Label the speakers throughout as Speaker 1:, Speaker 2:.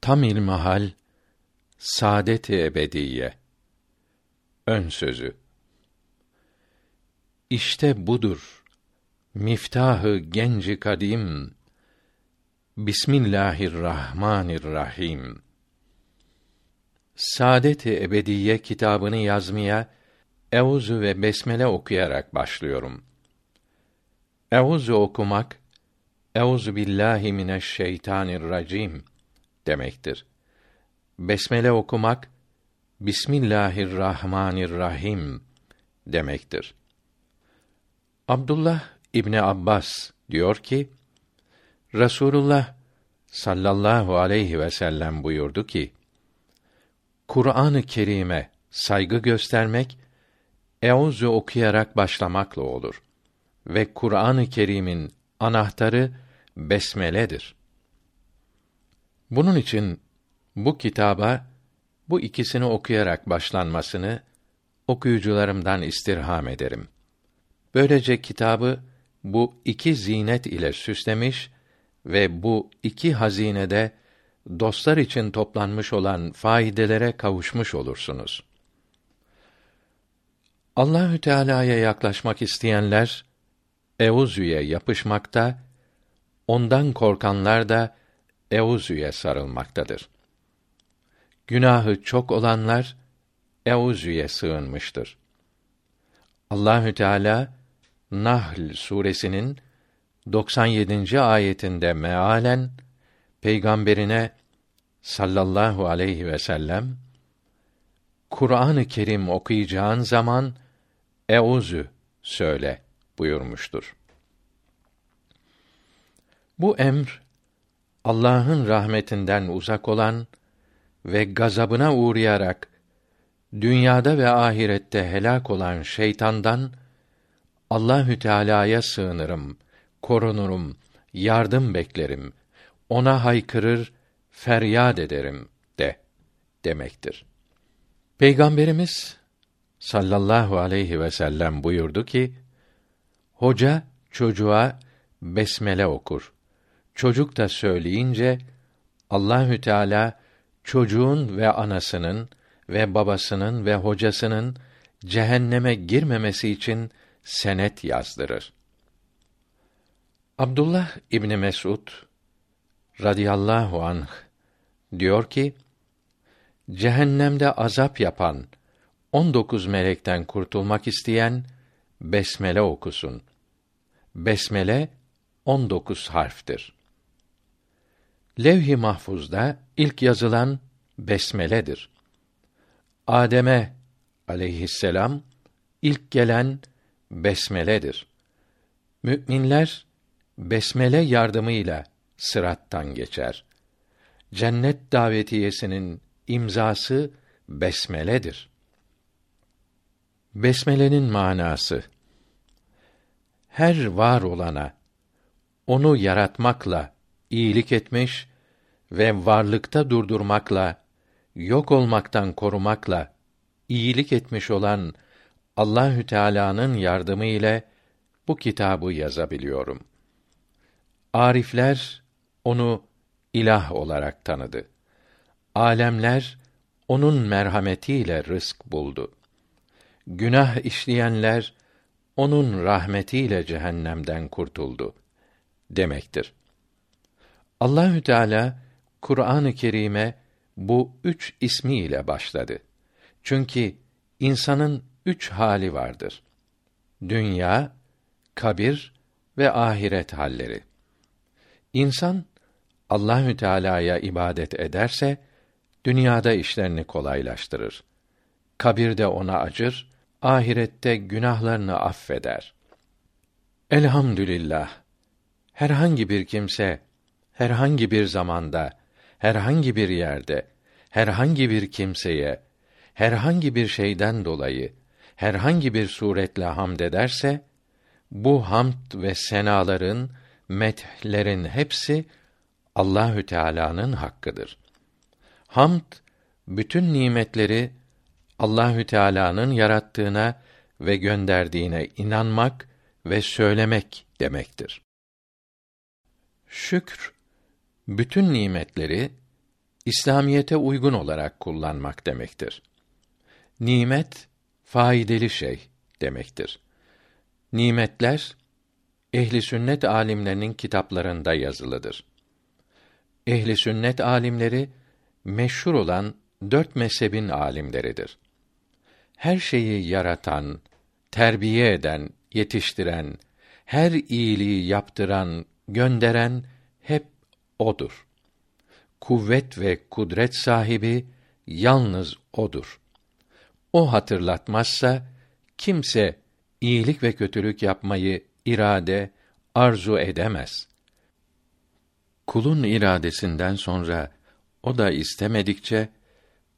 Speaker 1: Tam ilmihal saadet-i ebediye. Ön sözü. İşte budur. Miftahı genci kadim. Bismillahirrahmanirrahim. Saadet-i Ebediye kitabını yazmaya Euzu ve Besmele okuyarak başlıyorum. Euzu okumak Euzu billahi mineşşeytanirracim demektir. Besmele okumak Bismillahirrahmanirrahim demektir. Abdullah İbni Abbas diyor ki, Rasulullah sallallahu aleyhi ve sellem buyurdu ki, Kur'an-ı Kerim'e saygı göstermek, Euzu okuyarak başlamakla olur. Ve Kur'an-ı Kerim'in anahtarı besmeledir. Bunun için bu kitaba bu ikisini okuyarak başlanmasını okuyucularımdan istirham ederim. Böylece kitabı bu iki zinet ile süslemiş ve bu iki hazinede dostlar için toplanmış olan faydelere kavuşmuş olursunuz. Allahü Teala'ya yaklaşmak isteyenler Euzü'ye yapışmakta, ondan korkanlar da Euzü'ye sarılmaktadır. Günahı çok olanlar Euzü'ye sığınmıştır. Allahü Teala Nahl suresinin 97. ayetinde mealen peygamberine sallallahu aleyhi ve sellem Kur'an-ı Kerim okuyacağın zaman Euzü söyle buyurmuştur. Bu emr Allah'ın rahmetinden uzak olan ve gazabına uğrayarak dünyada ve ahirette helak olan şeytandan Allahü Teala'ya sığınırım, korunurum, yardım beklerim, ona haykırır, feryat ederim de demektir. Peygamberimiz sallallahu aleyhi ve sellem buyurdu ki: Hoca çocuğa besmele okur. Çocuk da söyleyince Allahü Teala çocuğun ve anasının ve babasının ve hocasının cehenneme girmemesi için senet yazdırır. Abdullah İbni Mesud radıyallahu anh diyor ki cehennemde azap yapan 19 melekten kurtulmak isteyen besmele okusun. Besmele 19 harftir. Levh-i Mahfuz'da ilk yazılan besmeledir. Adem'e aleyhisselam ilk gelen besmeledir. Müminler besmele yardımıyla sırattan geçer. Cennet davetiyesinin imzası besmeledir. Besmelenin manası her var olana onu yaratmakla iyilik etmiş ve varlıkta durdurmakla yok olmaktan korumakla iyilik etmiş olan Allahü Teala'nın yardımı ile bu kitabı yazabiliyorum. Arifler onu ilah olarak tanıdı. Alemler onun merhametiyle rızk buldu. Günah işleyenler onun rahmetiyle cehennemden kurtuldu demektir. Allahü Teala Kur'an-ı Kerim'e bu üç ismiyle başladı. Çünkü insanın üç hali vardır. Dünya, kabir ve ahiret halleri. İnsan Allahü Teala'ya ibadet ederse dünyada işlerini kolaylaştırır. Kabirde ona acır, ahirette günahlarını affeder. Elhamdülillah. Herhangi bir kimse herhangi bir zamanda, herhangi bir yerde, herhangi bir kimseye, herhangi bir şeyden dolayı, herhangi bir suretle hamd ederse, bu hamd ve senaların, methlerin hepsi Allahü Teala'nın hakkıdır. Hamd bütün nimetleri Allahü Teala'nın yarattığına ve gönderdiğine inanmak ve söylemek demektir. Şükr bütün nimetleri İslamiyete uygun olarak kullanmak demektir. Nimet faydalı şey demektir. Nimetler ehli sünnet alimlerinin kitaplarında yazılıdır. Ehli sünnet alimleri meşhur olan dört mezhebin alimleridir. Her şeyi yaratan, terbiye eden, yetiştiren, her iyiliği yaptıran, gönderen odur. Kuvvet ve kudret sahibi yalnız odur. O hatırlatmazsa kimse iyilik ve kötülük yapmayı irade, arzu edemez. Kulun iradesinden sonra o da istemedikçe,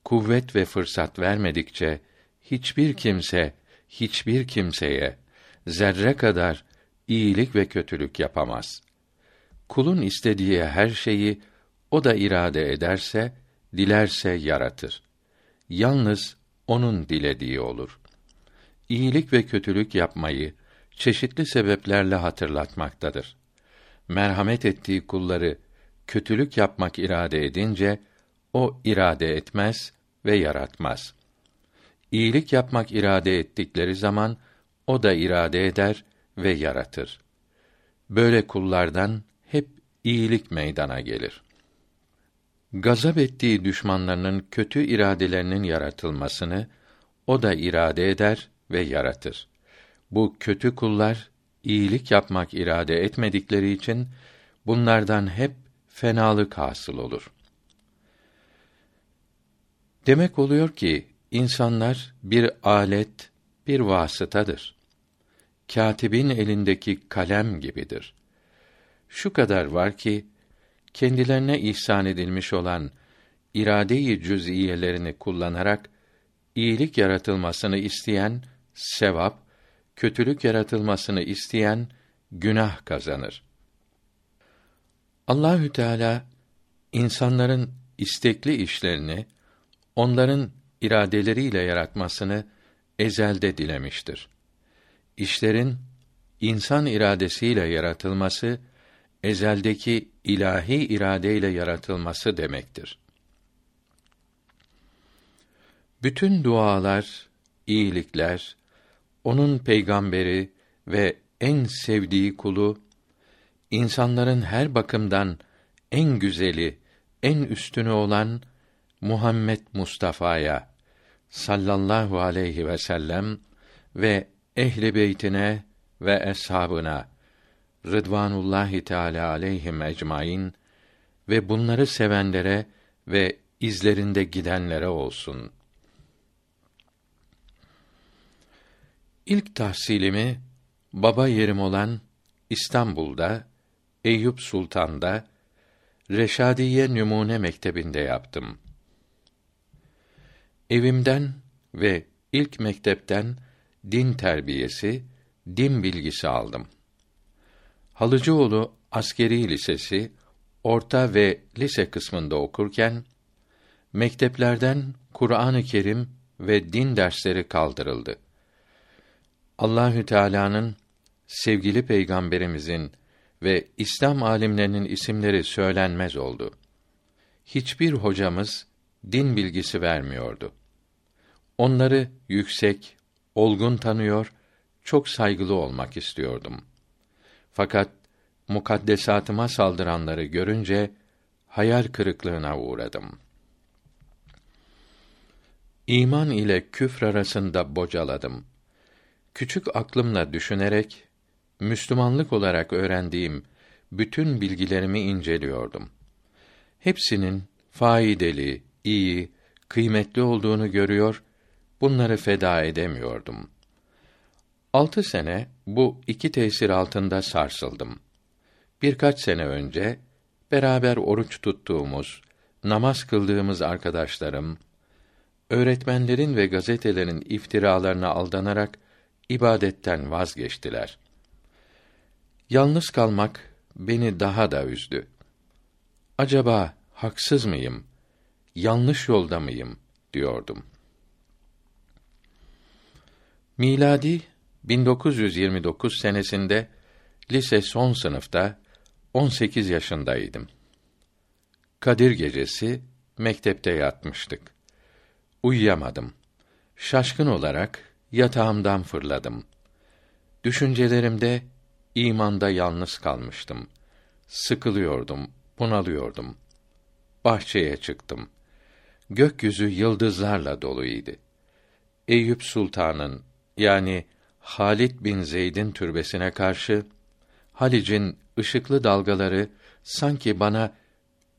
Speaker 1: kuvvet ve fırsat vermedikçe hiçbir kimse hiçbir kimseye zerre kadar iyilik ve kötülük yapamaz. Kulun istediği her şeyi o da irade ederse, dilerse yaratır. Yalnız onun dilediği olur. İyilik ve kötülük yapmayı çeşitli sebeplerle hatırlatmaktadır. Merhamet ettiği kulları kötülük yapmak irade edince o irade etmez ve yaratmaz. İyilik yapmak irade ettikleri zaman o da irade eder ve yaratır. Böyle kullardan iyilik meydana gelir. Gazap ettiği düşmanlarının kötü iradelerinin yaratılmasını o da irade eder ve yaratır. Bu kötü kullar iyilik yapmak irade etmedikleri için bunlardan hep fenalık hasıl olur. Demek oluyor ki insanlar bir alet, bir vasıtadır. Katibin elindeki kalem gibidir. Şu kadar var ki kendilerine ihsan edilmiş olan irade-i cüz'iyelerini kullanarak iyilik yaratılmasını isteyen sevap, kötülük yaratılmasını isteyen günah kazanır. Allahü Teala insanların istekli işlerini onların iradeleriyle yaratmasını ezelde dilemiştir. İşlerin insan iradesiyle yaratılması ezeldeki ilahi iradeyle yaratılması demektir. Bütün dualar, iyilikler, onun peygamberi ve en sevdiği kulu insanların her bakımdan en güzeli, en üstünü olan Muhammed Mustafa'ya sallallahu aleyhi ve sellem ve ehli beytine ve eshabına Rıdvanullahi Teala aleyhim ecmaîn ve bunları sevenlere ve izlerinde gidenlere olsun. İlk tahsilimi baba yerim olan İstanbul'da Eyüp Sultan'da Reşadiye Numune Mektebi'nde yaptım. Evimden ve ilk mektepten din terbiyesi, din bilgisi aldım. Halıcıoğlu Askeri Lisesi orta ve lise kısmında okurken mekteplerden Kur'an-ı Kerim ve din dersleri kaldırıldı. Allahü Teala'nın sevgili peygamberimizin ve İslam alimlerinin isimleri söylenmez oldu. Hiçbir hocamız din bilgisi vermiyordu. Onları yüksek, olgun tanıyor, çok saygılı olmak istiyordum. Fakat mukaddesatıma saldıranları görünce hayal kırıklığına uğradım. İman ile küfr arasında bocaladım. Küçük aklımla düşünerek Müslümanlık olarak öğrendiğim bütün bilgilerimi inceliyordum. Hepsinin faydalı, iyi, kıymetli olduğunu görüyor, bunları feda edemiyordum. Altı sene bu iki tesir altında sarsıldım. Birkaç sene önce beraber oruç tuttuğumuz, namaz kıldığımız arkadaşlarım, öğretmenlerin ve gazetelerin iftiralarına aldanarak ibadetten vazgeçtiler. Yalnız kalmak beni daha da üzdü. Acaba haksız mıyım? Yanlış yolda mıyım diyordum. Miladi 1929 senesinde lise son sınıfta 18 yaşındaydım. Kadir gecesi mektepte yatmıştık. Uyuyamadım. Şaşkın olarak yatağımdan fırladım. Düşüncelerimde imanda yalnız kalmıştım. Sıkılıyordum, bunalıyordum. Bahçeye çıktım. Gökyüzü yıldızlarla doluydu. Eyüp Sultan'ın yani Halid bin Zeyd'in türbesine karşı Halic'in ışıklı dalgaları sanki bana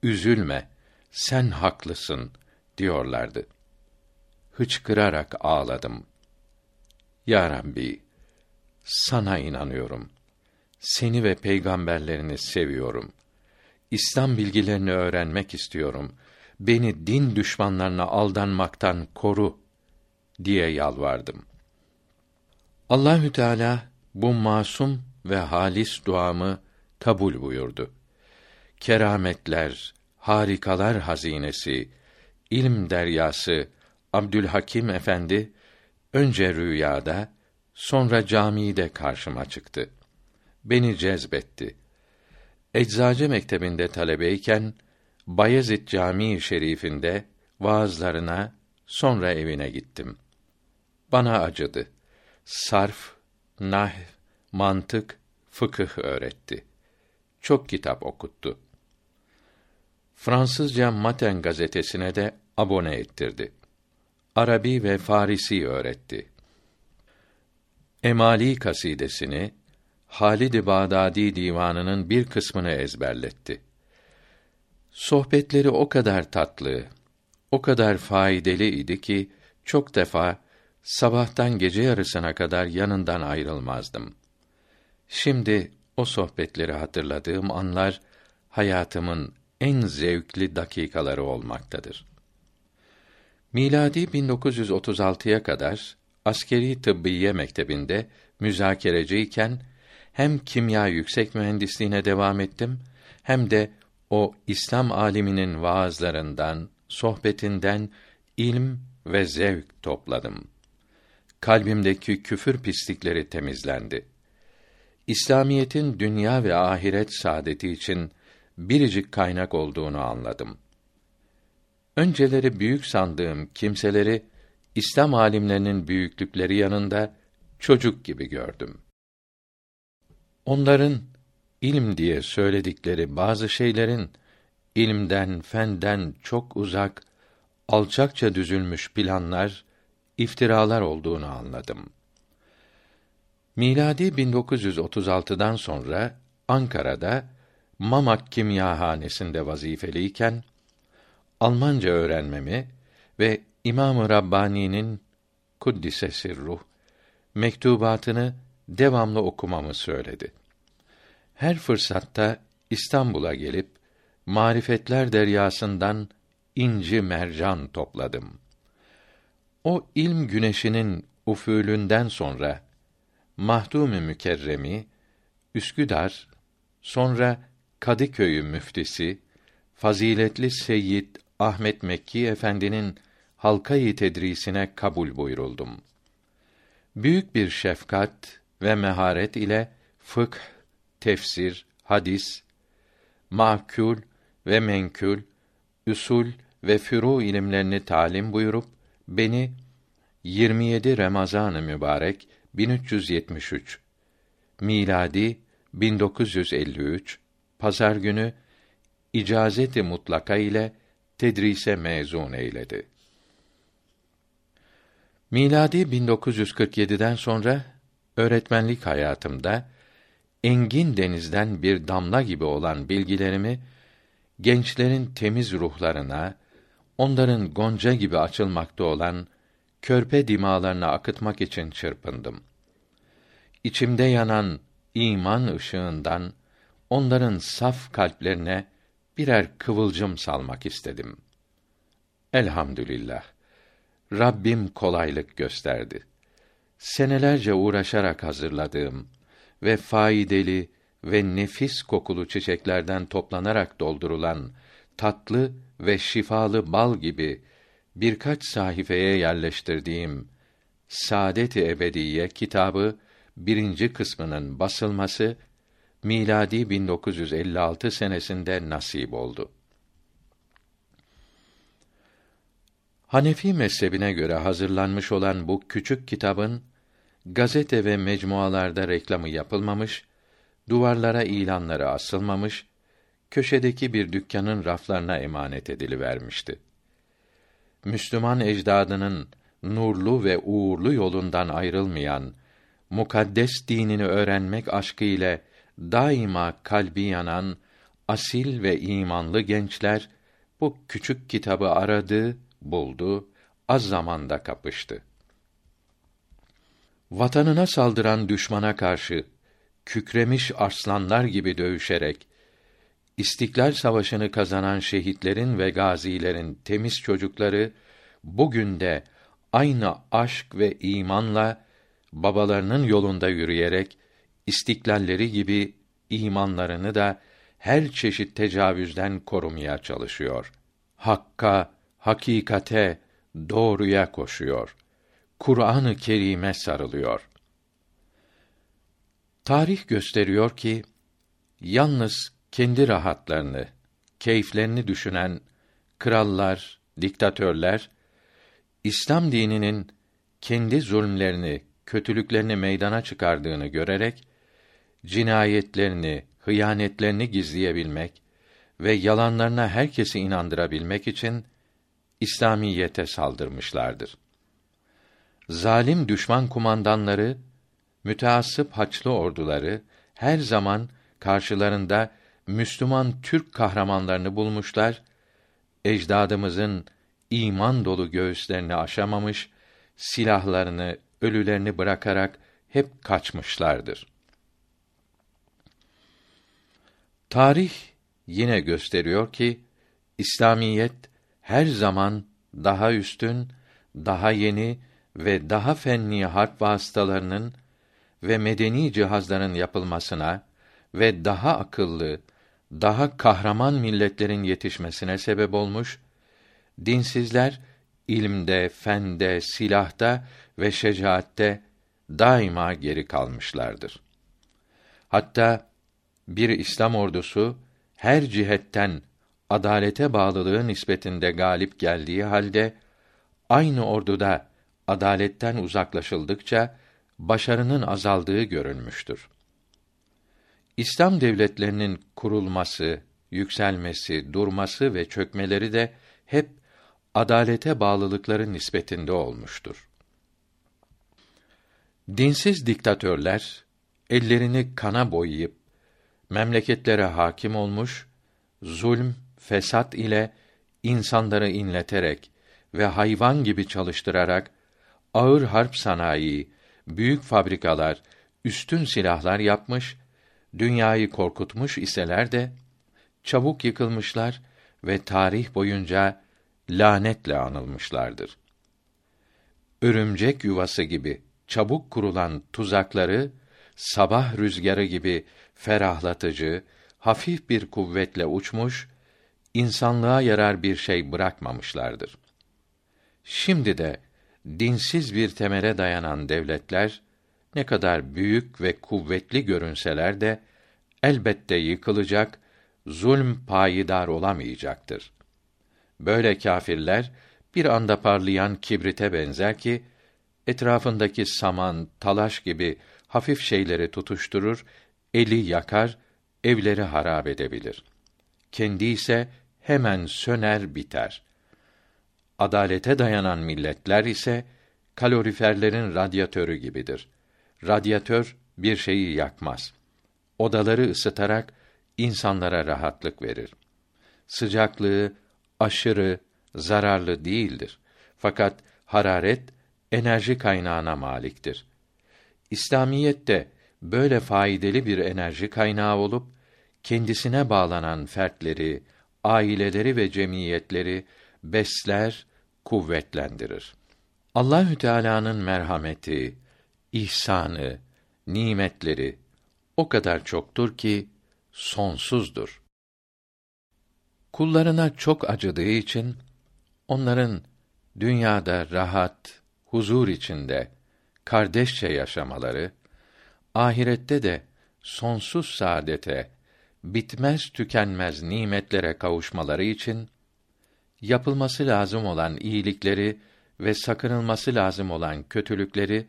Speaker 1: üzülme, sen haklısın diyorlardı. Hıçkırarak ağladım. Ya Rabbi, sana inanıyorum. Seni ve peygamberlerini seviyorum. İslam bilgilerini öğrenmek istiyorum. Beni din düşmanlarına aldanmaktan koru diye yalvardım. Allahü Teala bu masum ve halis duamı kabul buyurdu. Kerametler, harikalar hazinesi, ilm deryası Abdülhakim Efendi önce rüyada, sonra camide karşıma çıktı. Beni cezbetti. Eczacı mektebinde talebeyken Bayezid Camii Şerifinde vaazlarına, sonra evine gittim. Bana acıdı. Sarf, nah, mantık, fıkıh öğretti. Çok kitap okuttu. Fransızca Maten gazetesine de abone ettirdi. Arabi ve Farisi öğretti. Emali kasidesini Halid-i Bağdadi divanının bir kısmını ezberletti. Sohbetleri o kadar tatlı, o kadar faydalı idi ki çok defa sabahtan gece yarısına kadar yanından ayrılmazdım. Şimdi o sohbetleri hatırladığım anlar hayatımın en zevkli dakikaları olmaktadır. Miladi 1936'ya kadar askeri tıbbiye mektebinde müzakereciyken hem kimya yüksek mühendisliğine devam ettim hem de o İslam aliminin vaazlarından, sohbetinden ilm ve zevk topladım. Kalbimdeki küfür pislikleri temizlendi. İslamiyetin dünya ve ahiret saadeti için biricik kaynak olduğunu anladım. Önceleri büyük sandığım kimseleri İslam alimlerinin büyüklükleri yanında çocuk gibi gördüm. Onların ilim diye söyledikleri bazı şeylerin ilimden, fenden çok uzak, alçakça düzülmüş planlar, iftiralar olduğunu anladım. Miladi 1936'dan sonra Ankara'da Mamak Kimyahanesi'nde vazifeliyken Almanca öğrenmemi ve İmam-ı Rabbani'nin kuddise ruh mektubatını devamlı okumamı söyledi. Her fırsatta İstanbul'a gelip marifetler deryasından inci mercan topladım. O ilm güneşinin ufülünden sonra Mahdûm-ü Mükerremi, Üsküdar, sonra Kadıköy'ü müftisi, faziletli Seyyid Ahmet Mekki Efendi'nin halkayı tedrisine kabul buyuruldum. Büyük bir şefkat ve meharet ile fıkh, tefsir, hadis, mahkul ve menkul, usul ve furu ilimlerini talim buyurup beni 27 Ramazan-ı mübarek 1373 miladi 1953 pazar günü icazeti mutlaka ile tedrise mezun eyledi. Miladi 1947'den sonra öğretmenlik hayatımda engin denizden bir damla gibi olan bilgilerimi gençlerin temiz ruhlarına, onların gonca gibi açılmakta olan körpe dimalarına akıtmak için çırpındım. İçimde yanan iman ışığından onların saf kalplerine birer kıvılcım salmak istedim. Elhamdülillah. Rabbim kolaylık gösterdi. Senelerce uğraşarak hazırladığım ve faydalı ve nefis kokulu çiçeklerden toplanarak doldurulan tatlı ve şifalı bal gibi birkaç sahifeye yerleştirdiğim Saadet-i Ebediye kitabı birinci kısmının basılması miladi 1956 senesinde nasip oldu. Hanefi mezhebine göre hazırlanmış olan bu küçük kitabın gazete ve mecmualarda reklamı yapılmamış, duvarlara ilanları asılmamış, köşedeki bir dükkanın raflarına emanet edilivermişti. Müslüman ecdadının nurlu ve uğurlu yolundan ayrılmayan, mukaddes dinini öğrenmek aşkı ile daima kalbi yanan asil ve imanlı gençler bu küçük kitabı aradı, buldu, az zamanda kapıştı. Vatanına saldıran düşmana karşı kükremiş arslanlar gibi dövüşerek İstiklal Savaşı'nı kazanan şehitlerin ve gazilerin temiz çocukları bugün de aynı aşk ve imanla babalarının yolunda yürüyerek istiklalleri gibi imanlarını da her çeşit tecavüzden korumaya çalışıyor. Hakka, hakikate, doğruya koşuyor. Kur'an-ı Kerim'e sarılıyor. Tarih gösteriyor ki yalnız kendi rahatlarını, keyiflerini düşünen krallar, diktatörler İslam dininin kendi zulmlerini, kötülüklerini meydana çıkardığını görerek cinayetlerini, hıyanetlerini gizleyebilmek ve yalanlarına herkesi inandırabilmek için İslamiyete saldırmışlardır. Zalim düşman kumandanları, müteassıp haçlı orduları her zaman karşılarında Müslüman Türk kahramanlarını bulmuşlar, ecdadımızın iman dolu göğüslerini aşamamış, silahlarını, ölülerini bırakarak hep kaçmışlardır. Tarih yine gösteriyor ki İslamiyet her zaman daha üstün, daha yeni ve daha fenni harp vasıtalarının ve medeni cihazların yapılmasına ve daha akıllı, daha kahraman milletlerin yetişmesine sebep olmuş, dinsizler ilimde, fende, silahta ve şecaatte daima geri kalmışlardır. Hatta bir İslam ordusu her cihetten adalete bağlılığı nispetinde galip geldiği halde aynı orduda adaletten uzaklaşıldıkça başarının azaldığı görülmüştür. İslam devletlerinin kurulması, yükselmesi, durması ve çökmeleri de hep adalete bağlılıkları nispetinde olmuştur. Dinsiz diktatörler ellerini kana boyayıp memleketlere hakim olmuş, zulm, fesat ile insanları inleterek ve hayvan gibi çalıştırarak ağır harp sanayi, büyük fabrikalar, üstün silahlar yapmış, dünyayı korkutmuş iseler de çabuk yıkılmışlar ve tarih boyunca lanetle anılmışlardır. Örümcek yuvası gibi çabuk kurulan tuzakları sabah rüzgarı gibi ferahlatıcı, hafif bir kuvvetle uçmuş, insanlığa yarar bir şey bırakmamışlardır. Şimdi de dinsiz bir temele dayanan devletler ne kadar büyük ve kuvvetli görünseler de elbette yıkılacak, zulm payidar olamayacaktır. Böyle kâfirler bir anda parlayan kibrite benzer ki etrafındaki saman, talaş gibi hafif şeyleri tutuşturur, eli yakar, evleri harap edebilir. Kendi ise hemen söner biter. Adalete dayanan milletler ise kaloriferlerin radyatörü gibidir. Radyatör bir şeyi yakmaz. Odaları ısıtarak insanlara rahatlık verir. Sıcaklığı aşırı, zararlı değildir. Fakat hararet enerji kaynağına maliktir. İslamiyet de böyle faydalı bir enerji kaynağı olup kendisine bağlanan fertleri, aileleri ve cemiyetleri besler, kuvvetlendirir. Allahü Teala'nın merhameti, ihsanı, nimetleri o kadar çoktur ki sonsuzdur. Kullarına çok acıdığı için onların dünyada rahat, huzur içinde kardeşçe yaşamaları, ahirette de sonsuz saadete, bitmez tükenmez nimetlere kavuşmaları için yapılması lazım olan iyilikleri ve sakınılması lazım olan kötülükleri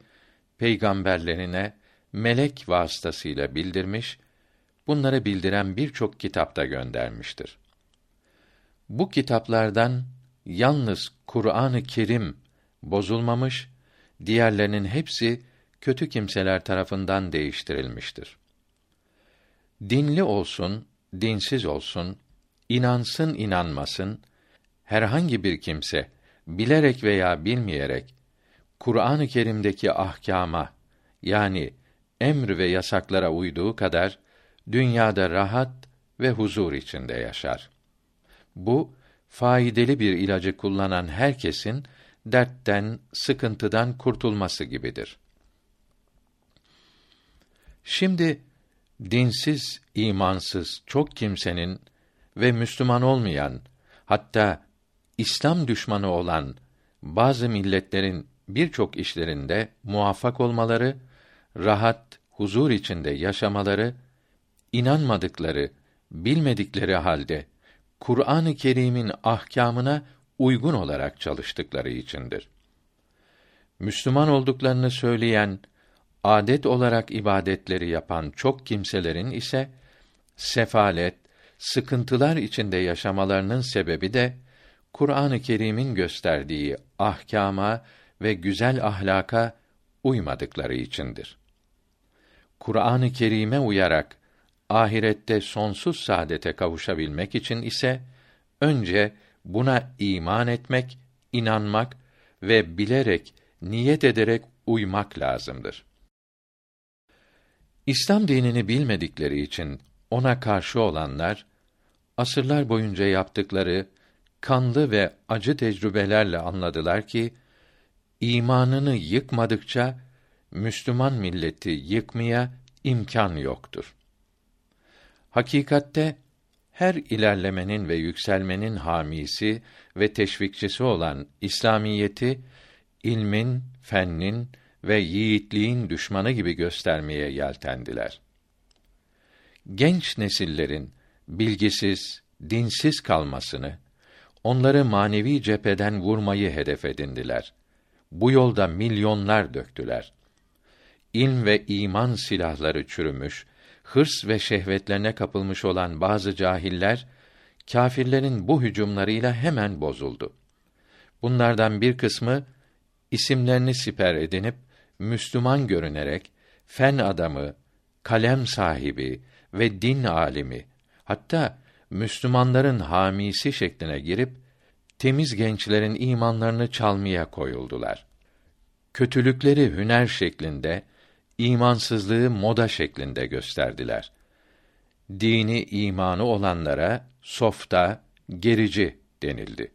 Speaker 1: peygamberlerine melek vasıtasıyla bildirmiş, bunları bildiren birçok kitapta göndermiştir. Bu kitaplardan yalnız Kur'an-ı Kerim bozulmamış, diğerlerinin hepsi kötü kimseler tarafından değiştirilmiştir. Dinli olsun, dinsiz olsun, inansın inanmasın, herhangi bir kimse bilerek veya bilmeyerek Kur'an-ı Kerim'deki ahkama yani emr ve yasaklara uyduğu kadar dünyada rahat ve huzur içinde yaşar. Bu faydalı bir ilacı kullanan herkesin dertten, sıkıntıdan kurtulması gibidir. Şimdi dinsiz, imansız çok kimsenin ve Müslüman olmayan, hatta İslam düşmanı olan bazı milletlerin birçok işlerinde muvaffak olmaları, rahat, huzur içinde yaşamaları, inanmadıkları, bilmedikleri halde Kur'an-ı Kerim'in ahkamına uygun olarak çalıştıkları içindir. Müslüman olduklarını söyleyen, adet olarak ibadetleri yapan çok kimselerin ise sefalet, sıkıntılar içinde yaşamalarının sebebi de Kur'an-ı Kerim'in gösterdiği ahkama ve güzel ahlaka uymadıkları içindir. Kur'an-ı Kerim'e uyarak ahirette sonsuz saadete kavuşabilmek için ise önce buna iman etmek, inanmak ve bilerek, niyet ederek uymak lazımdır. İslam dinini bilmedikleri için ona karşı olanlar asırlar boyunca yaptıkları kanlı ve acı tecrübelerle anladılar ki imanını yıkmadıkça Müslüman milleti yıkmaya imkan yoktur. Hakikatte her ilerlemenin ve yükselmenin hamisi ve teşvikçisi olan İslamiyeti ilmin, fennin ve yiğitliğin düşmanı gibi göstermeye yeltendiler. Genç nesillerin bilgisiz, dinsiz kalmasını, onları manevi cepheden vurmayı hedef edindiler. Bu yolda milyonlar döktüler. İlm ve iman silahları çürümüş, hırs ve şehvetlerine kapılmış olan bazı cahiller kâfirlerin bu hücumlarıyla hemen bozuldu. Bunlardan bir kısmı isimlerini siper edinip Müslüman görünerek fen adamı, kalem sahibi ve din alimi hatta Müslümanların hamisi şekline girip temiz gençlerin imanlarını çalmaya koyuldular. Kötülükleri hüner şeklinde imansızlığı moda şeklinde gösterdiler. Dini imanı olanlara softa, gerici denildi.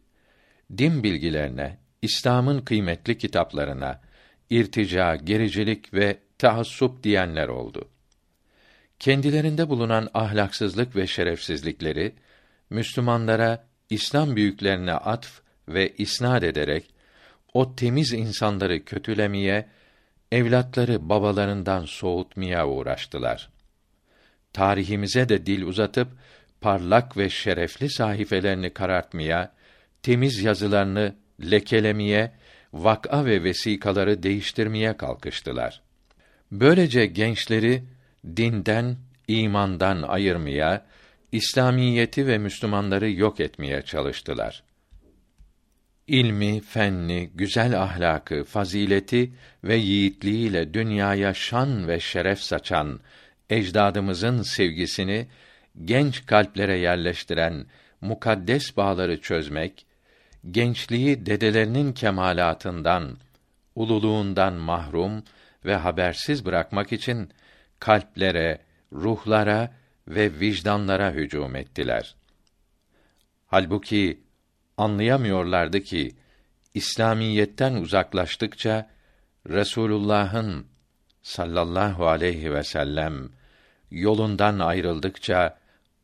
Speaker 1: Din bilgilerine, İslam'ın kıymetli kitaplarına irtica, gericilik ve taassup diyenler oldu. Kendilerinde bulunan ahlaksızlık ve şerefsizlikleri Müslümanlara İslam büyüklerine atf ve isnad ederek o temiz insanları kötülemeye evlatları babalarından soğutmaya uğraştılar. Tarihimize de dil uzatıp parlak ve şerefli sahifelerini karartmaya, temiz yazılarını lekelemeye, vak'a ve vesikaları değiştirmeye kalkıştılar. Böylece gençleri dinden, imandan ayırmaya, İslamiyeti ve Müslümanları yok etmeye çalıştılar. İlmi, fenni, güzel ahlakı, fazileti ve yiğitliğiyle dünyaya şan ve şeref saçan ecdadımızın sevgisini genç kalplere yerleştiren mukaddes bağları çözmek, gençliği dedelerinin kemalatından, ululuğundan mahrum ve habersiz bırakmak için kalplere, ruhlara ve vicdanlara hücum ettiler. Halbuki anlayamıyorlardı ki İslamiyetten uzaklaştıkça Resulullah'ın sallallahu aleyhi ve sellem yolundan ayrıldıkça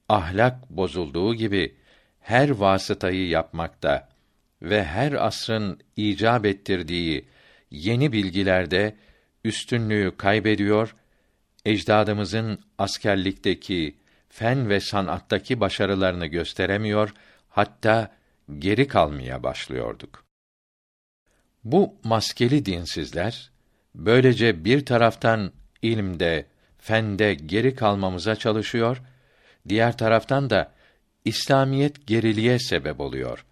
Speaker 1: ahlak bozulduğu gibi her vasıtayı yapmakta ve her asrın icap ettirdiği yeni bilgilerde üstünlüğü kaybediyor, ecdadımızın askerlikteki, fen ve sanattaki başarılarını gösteremiyor, hatta geri kalmaya başlıyorduk. Bu maskeli dinsizler böylece bir taraftan ilmde, fende geri kalmamıza çalışıyor, diğer taraftan da İslamiyet geriliğe sebep oluyor.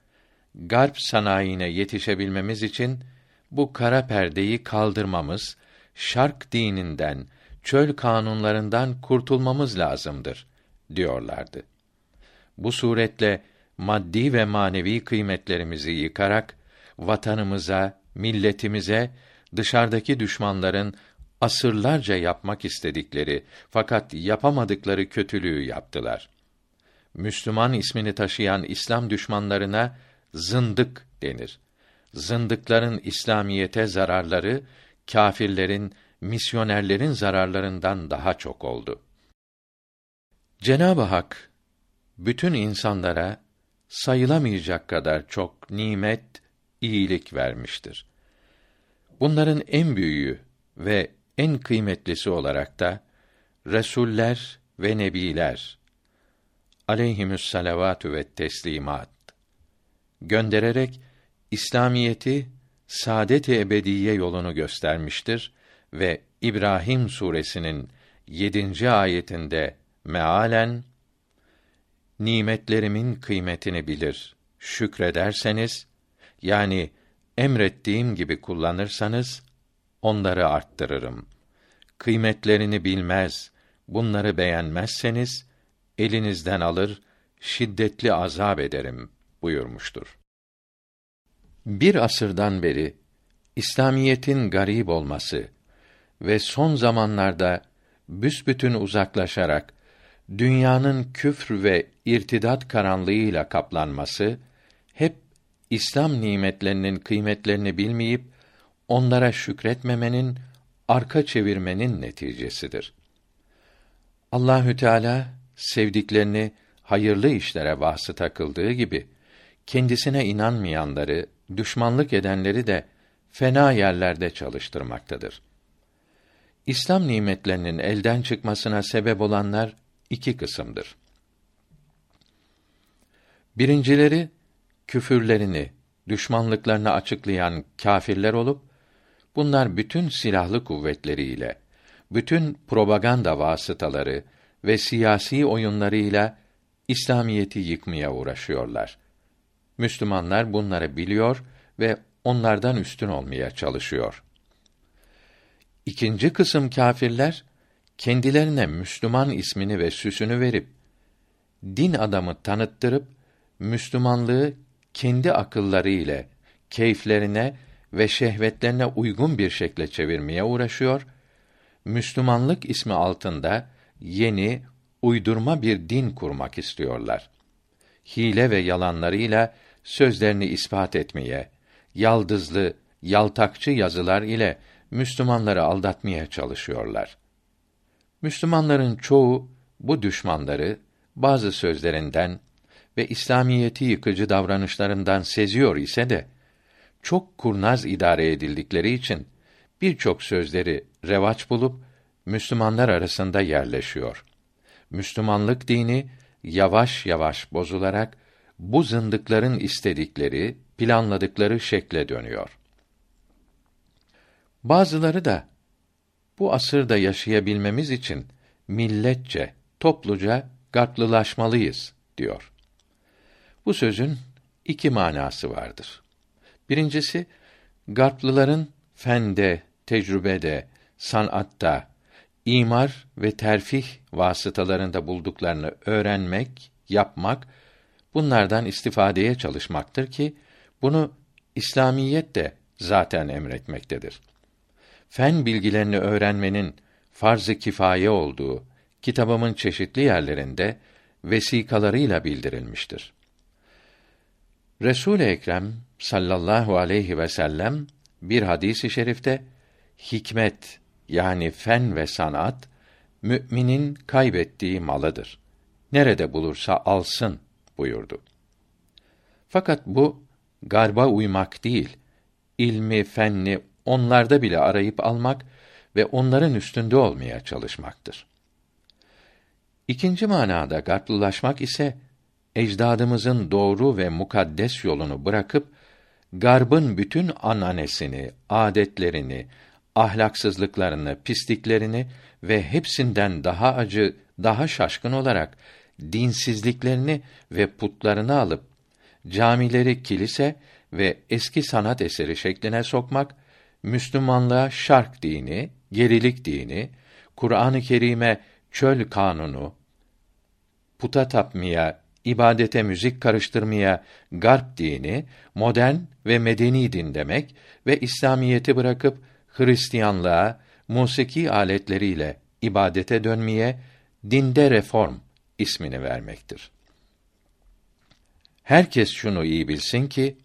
Speaker 1: Garp sanayine yetişebilmemiz için bu kara perdeyi kaldırmamız, şark dininden, çöl kanunlarından kurtulmamız lazımdır diyorlardı. Bu suretle maddi ve manevi kıymetlerimizi yıkarak vatanımıza, milletimize dışarıdaki düşmanların asırlarca yapmak istedikleri fakat yapamadıkları kötülüğü yaptılar. Müslüman ismini taşıyan İslam düşmanlarına zındık denir. Zındıkların İslamiyete zararları kâfirlerin, misyonerlerin zararlarından daha çok oldu. Cenab-ı Hak bütün insanlara sayılamayacak kadar çok nimet, iyilik vermiştir. Bunların en büyüğü ve en kıymetlisi olarak da resuller ve nebiler aleyhimüs salavatü ve teslimat göndererek İslamiyeti saadet-i ebediye yolunu göstermiştir ve İbrahim suresinin 7. ayetinde mealen nimetlerimin kıymetini bilir şükrederseniz yani emrettiğim gibi kullanırsanız onları arttırırım. Kıymetlerini bilmez, bunları beğenmezseniz elinizden alır, şiddetli azap ederim buyurmuştur. Bir asırdan beri İslamiyetin garip olması ve son zamanlarda büsbütün uzaklaşarak dünyanın küfr ve irtidat karanlığıyla kaplanması hep İslam nimetlerinin kıymetlerini bilmeyip onlara şükretmemenin, arka çevirmenin neticesidir. Allahü Teala sevdiklerini hayırlı işlere vasıta kıldığı gibi kendisine inanmayanları, düşmanlık edenleri de fena yerlerde çalıştırmaktadır. İslam nimetlerinin elden çıkmasına sebep olanlar iki kısımdır. Birincileri küfürlerini, düşmanlıklarını açıklayan kâfirler olup bunlar bütün silahlı kuvvetleriyle, bütün propaganda vasıtaları ve siyasi oyunlarıyla İslamiyeti yıkmaya uğraşıyorlar. Müslümanlar bunları biliyor ve onlardan üstün olmaya çalışıyor. İkinci kısım kâfirler kendilerine Müslüman ismini ve süsünü verip din adamı tanıttırıp Müslümanlığı kendi akılları ile keyiflerine ve şehvetlerine uygun bir şekle çevirmeye uğraşıyor. Müslümanlık ismi altında yeni, uydurma bir din kurmak istiyorlar. Hile ve yalanlarıyla sözlerini ispat etmeye, yaldızlı, yaltakçı yazılar ile Müslümanları aldatmaya çalışıyorlar. Müslümanların çoğu bu düşmanları bazı sözlerinden ve İslamiyeti yıkıcı davranışlarından seziyor ise de çok kurnaz idare edildikleri için birçok sözleri revaç bulup Müslümanlar arasında yerleşiyor. Müslümanlık dini yavaş yavaş bozularak bu zındıkların istedikleri, planladıkları şekle dönüyor. Bazıları da bu asırda yaşayabilmemiz için milletçe, topluca garplılaşmalıyız diyor. Bu sözün iki manası vardır. Birincisi, garplıların fende, tecrübede, sanatta, imar ve terfih vasıtalarında bulduklarını öğrenmek, yapmak, bunlardan istifadeye çalışmaktır ki, bunu İslamiyet de zaten emretmektedir. Fen bilgilerini öğrenmenin farz-ı kifaye olduğu kitabımın çeşitli yerlerinde vesikalarıyla bildirilmiştir. Resul Ekrem sallallahu aleyhi ve sellem bir hadisi i şerifte hikmet yani fen ve sanat müminin kaybettiği malıdır. Nerede bulursa alsın buyurdu. Fakat bu garba uymak değil, ilmi, fenni onlarda bile arayıp almak ve onların üstünde olmaya çalışmaktır. İkinci manada garplılaşmak ise ecdadımızın doğru ve mukaddes yolunu bırakıp garbın bütün ananesini, adetlerini, ahlaksızlıklarını, pisliklerini ve hepsinden daha acı, daha şaşkın olarak dinsizliklerini ve putlarını alıp camileri kilise ve eski sanat eseri şekline sokmak, Müslümanlığa şark dini, gerilik dini, Kur'an-ı Kerim'e çöl kanunu, puta tapmaya, ibadete müzik karıştırmaya garp dini, modern ve medeni din demek ve İslamiyeti bırakıp Hristiyanlığa, musiki aletleriyle ibadete dönmeye dinde reform ismini vermektir. Herkes şunu iyi bilsin ki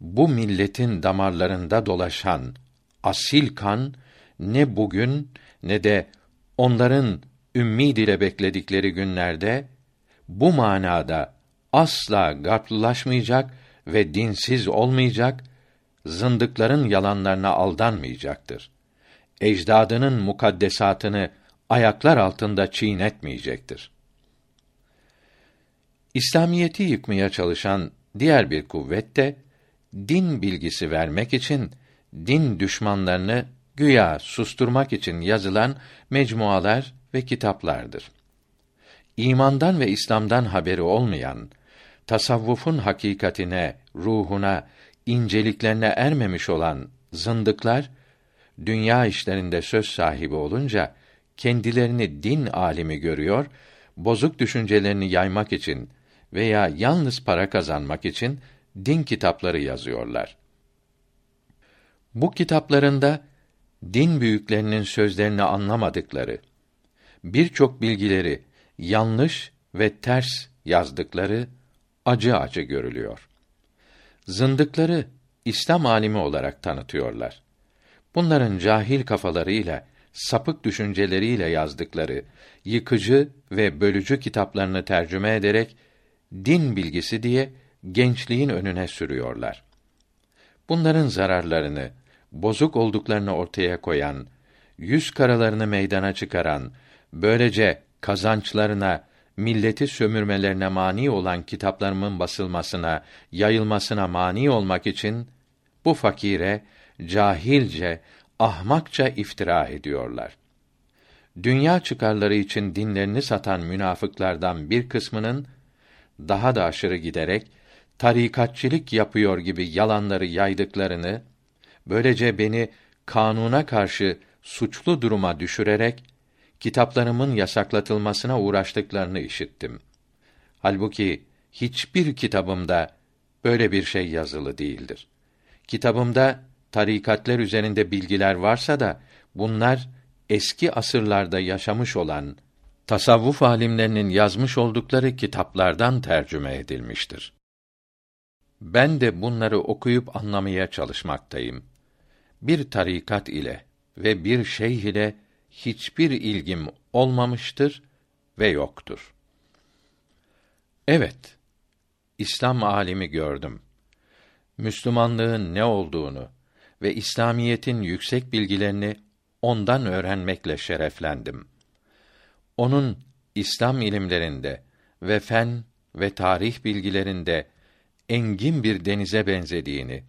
Speaker 1: bu milletin damarlarında dolaşan asil kan ne bugün ne de onların ümmid ile bekledikleri günlerde bu manada asla garplılaşmayacak ve dinsiz olmayacak, zındıkların yalanlarına aldanmayacaktır. Ecdadının mukaddesatını ayaklar altında çiğnetmeyecektir. İslamiyeti yıkmaya çalışan diğer bir kuvvet de din bilgisi vermek için din düşmanlarını güya susturmak için yazılan mecmualar ve kitaplardır. İmandan ve İslam'dan haberi olmayan, tasavvufun hakikatine, ruhuna, inceliklerine ermemiş olan zındıklar dünya işlerinde söz sahibi olunca kendilerini din alimi görüyor, bozuk düşüncelerini yaymak için veya yalnız para kazanmak için din kitapları yazıyorlar. Bu kitaplarında din büyüklerinin sözlerini anlamadıkları, birçok bilgileri yanlış ve ters yazdıkları acı acı görülüyor. Zındıkları İslam alimi olarak tanıtıyorlar. Bunların cahil kafalarıyla, sapık düşünceleriyle yazdıkları yıkıcı ve bölücü kitaplarını tercüme ederek din bilgisi diye gençliğin önüne sürüyorlar. Bunların zararlarını, bozuk olduklarını ortaya koyan, yüz karalarını meydana çıkaran, böylece kazançlarına, milleti sömürmelerine mani olan kitaplarımın basılmasına, yayılmasına mani olmak için bu fakire cahilce, ahmakça iftira ediyorlar. Dünya çıkarları için dinlerini satan münafıklardan bir kısmının daha da aşırı giderek tarikatçilik yapıyor gibi yalanları yaydıklarını, böylece beni kanuna karşı suçlu duruma düşürerek kitaplarımın yasaklatılmasına uğraştıklarını işittim. Halbuki hiçbir kitabımda böyle bir şey yazılı değildir. Kitabımda tarikatler üzerinde bilgiler varsa da bunlar eski asırlarda yaşamış olan tasavvuf alimlerinin yazmış oldukları kitaplardan tercüme edilmiştir. Ben de bunları okuyup anlamaya çalışmaktayım. Bir tarikat ile ve bir şeyh ile hiçbir ilgim olmamıştır ve yoktur. Evet, İslam alimi gördüm. Müslümanlığın ne olduğunu ve İslamiyetin yüksek bilgilerini ondan öğrenmekle şereflendim. Onun İslam ilimlerinde ve fen ve tarih bilgilerinde engin bir denize benzediğini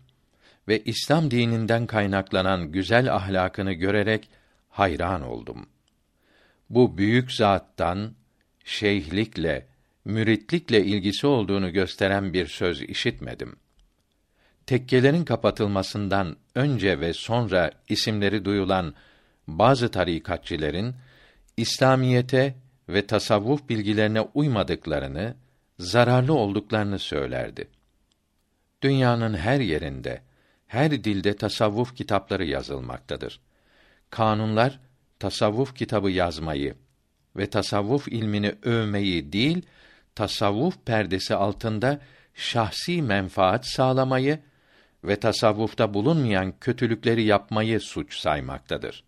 Speaker 1: ve İslam dininden kaynaklanan güzel ahlakını görerek hayran oldum. Bu büyük zattan şeyhlikle, müritlikle ilgisi olduğunu gösteren bir söz işitmedim. Tekkelerin kapatılmasından önce ve sonra isimleri duyulan bazı tarikatçilerin İslamiyete ve tasavvuf bilgilerine uymadıklarını, zararlı olduklarını söylerdi. Dünyanın her yerinde, her dilde tasavvuf kitapları yazılmaktadır. Kanunlar tasavvuf kitabı yazmayı ve tasavvuf ilmini övmeyi değil, tasavvuf perdesi altında şahsi menfaat sağlamayı ve tasavvufta bulunmayan kötülükleri yapmayı suç saymaktadır.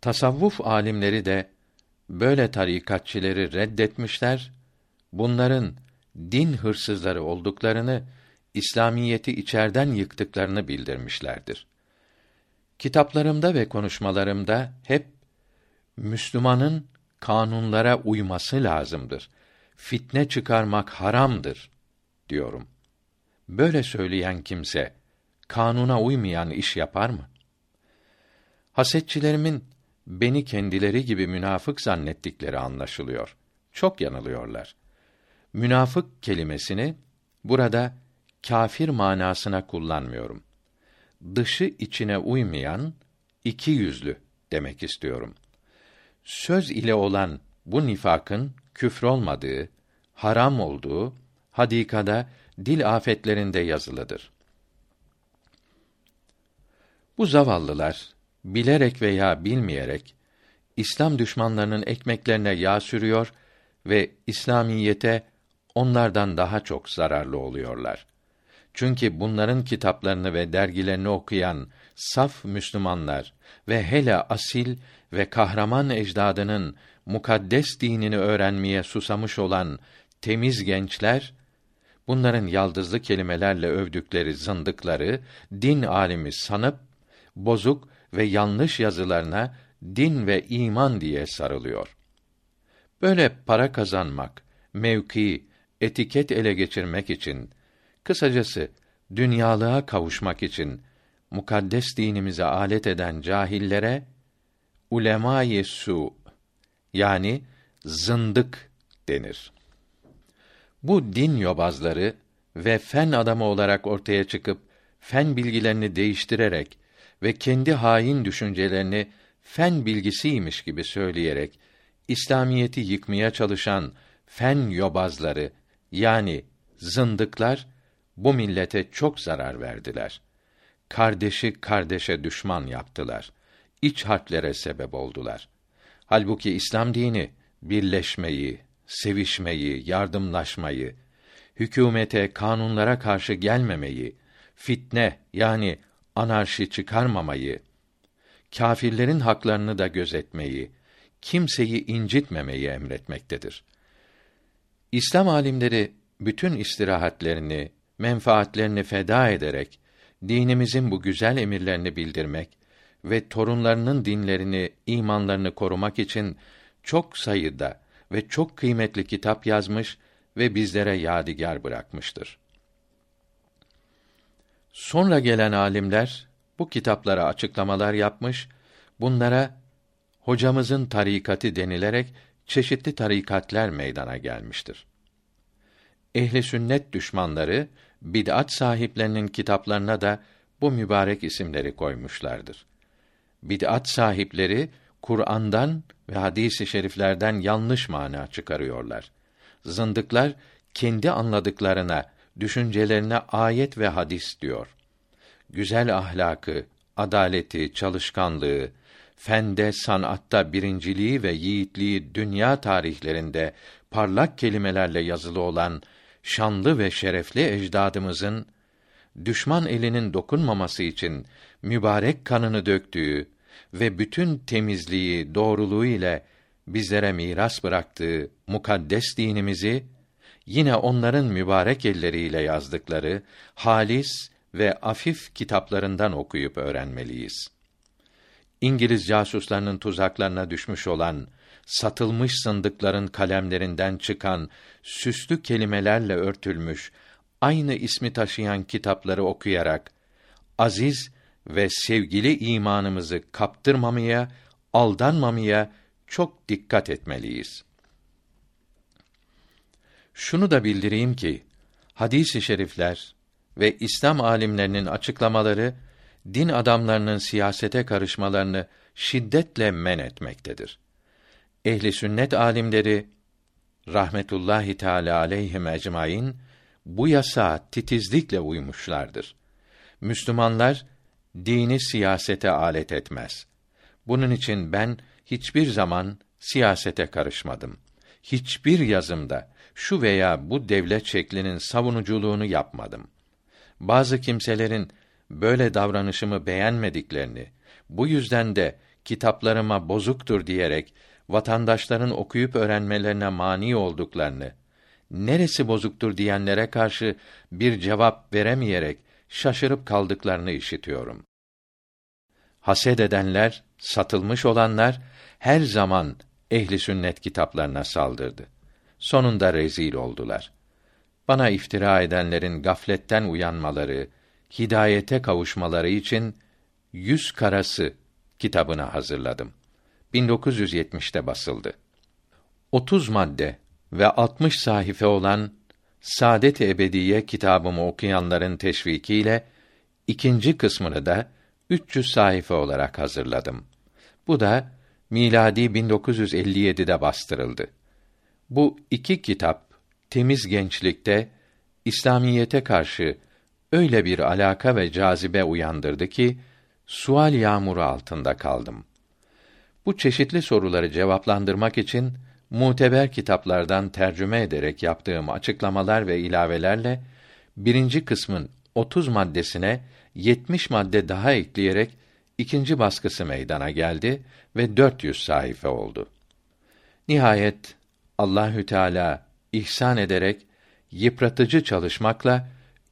Speaker 1: Tasavvuf alimleri de böyle tarikatçileri reddetmişler. Bunların din hırsızları olduklarını, İslamiyeti içerden yıktıklarını bildirmişlerdir. Kitaplarımda ve konuşmalarımda hep Müslümanın kanunlara uyması lazımdır. fitne çıkarmak haramdır diyorum. Böyle söyleyen kimse kanuna uymayan iş yapar mı? Hasetçilerimin beni kendileri gibi münafık zannettikleri anlaşılıyor. Çok yanılıyorlar. Münafık kelimesini burada kafir manasına kullanmıyorum. Dışı içine uymayan, iki yüzlü demek istiyorum. Söz ile olan bu nifakın küfür olmadığı, haram olduğu hadikada dil afetlerinde yazılıdır. Bu zavallılar bilerek veya bilmeyerek İslam düşmanlarının ekmeklerine yağ sürüyor ve İslamiyete onlardan daha çok zararlı oluyorlar. Çünkü bunların kitaplarını ve dergilerini okuyan saf Müslümanlar ve hele asil ve kahraman ecdadının mukaddes dinini öğrenmeye susamış olan temiz gençler bunların yaldızlı kelimelerle övdükleri zındıkları din alimi sanıp bozuk ve yanlış yazılarına din ve iman diye sarılıyor. Böyle para kazanmak, mevki, etiket ele geçirmek için, kısacası dünyalığa kavuşmak için mukaddes dinimize alet eden cahillere ulemâ-i su yani zındık denir. Bu din yobazları ve fen adamı olarak ortaya çıkıp fen bilgilerini değiştirerek ve kendi hain düşüncelerini fen bilgisiymiş gibi söyleyerek İslamiyeti yıkmaya çalışan fen yobazları yani zındıklar bu millete çok zarar verdiler. Kardeşi kardeşe düşman yaptılar. İç harplere sebep oldular. Halbuki İslam dini birleşmeyi, sevişmeyi, yardımlaşmayı, hükümete, kanunlara karşı gelmemeyi, fitne yani anarşi çıkarmamayı, kâfirlerin haklarını da gözetmeyi, kimseyi incitmemeyi emretmektedir. İslam alimleri bütün istirahatlerini, menfaatlerini feda ederek dinimizin bu güzel emirlerini bildirmek ve torunlarının dinlerini, imanlarını korumak için çok sayıda ve çok kıymetli kitap yazmış ve bizlere yadigar bırakmıştır. Sonra gelen alimler bu kitaplara açıklamalar yapmış, bunlara hocamızın tarikatı denilerek çeşitli tarikatler meydana gelmiştir. Ehli sünnet düşmanları bid'at sahiplerinin kitaplarına da bu mübarek isimleri koymuşlardır. Bid'at sahipleri Kur'an'dan ve hadis-i şeriflerden yanlış mana çıkarıyorlar. Zındıklar kendi anladıklarına, düşüncelerine ayet ve hadis diyor. Güzel ahlakı, adaleti, çalışkanlığı, fende, sanatta birinciliği ve yiğitliği dünya tarihlerinde parlak kelimelerle yazılı olan şanlı ve şerefli ecdadımızın düşman elinin dokunmaması için mübarek kanını döktüğü ve bütün temizliği, doğruluğu ile bizlere miras bıraktığı mukaddes dinimizi yine onların mübarek elleriyle yazdıkları halis ve afif kitaplarından okuyup öğrenmeliyiz. İngiliz casuslarının tuzaklarına düşmüş olan satılmış sandıkların kalemlerinden çıkan süslü kelimelerle örtülmüş aynı ismi taşıyan kitapları okuyarak aziz ve sevgili imanımızı kaptırmamaya, aldanmamaya çok dikkat etmeliyiz. Şunu da bildireyim ki hadis-i şerifler ve İslam alimlerinin açıklamaları din adamlarının siyasete karışmalarını şiddetle men etmektedir. Ehli sünnet alimleri rahmetullahi teala aleyhim ecmaîn bu yasa titizlikle uymuşlardır. Müslümanlar dini siyasete alet etmez. Bunun için ben hiçbir zaman siyasete karışmadım. Hiçbir yazımda şu veya bu devlet şeklinin savunuculuğunu yapmadım. Bazı kimselerin böyle davranışımı beğenmediklerini, bu yüzden de kitaplarıma bozuktur diyerek vatandaşların okuyup öğrenmelerine mani olduklarını, neresi bozuktur diyenlere karşı bir cevap veremeyerek şaşırıp kaldıklarını işitiyorum. Haset edenler, satılmış olanlar her zaman ehli sünnet kitaplarına saldırdı. sonunda rezil oldular. Bana iftira edenlerin gafletten uyanmaları, hidayete kavuşmaları için Yüz Karası kitabını hazırladım. 1970'te basıldı. 30 madde ve 60 sahife olan Saadet-i Ebediye kitabımı okuyanların teşvikiyle ikinci kısmını da 300 sayfa olarak hazırladım. Bu da miladi 1957'de bastırıldı. Bu iki kitap temiz gençlikte İslamiyete karşı öyle bir alaka ve cazibe uyandırdı ki sual yağmuru altında kaldım. Bu çeşitli soruları cevaplandırmak için muteber kitaplardan tercüme ederek yaptığım açıklamalar ve ilavelerle birinci kısmın 30 maddesine 70 madde daha ekleyerek ikinci baskısı meydana geldi ve 400 sayfa oldu. Nihayet Allahü Teala ihsan ederek yıpratıcı çalışmakla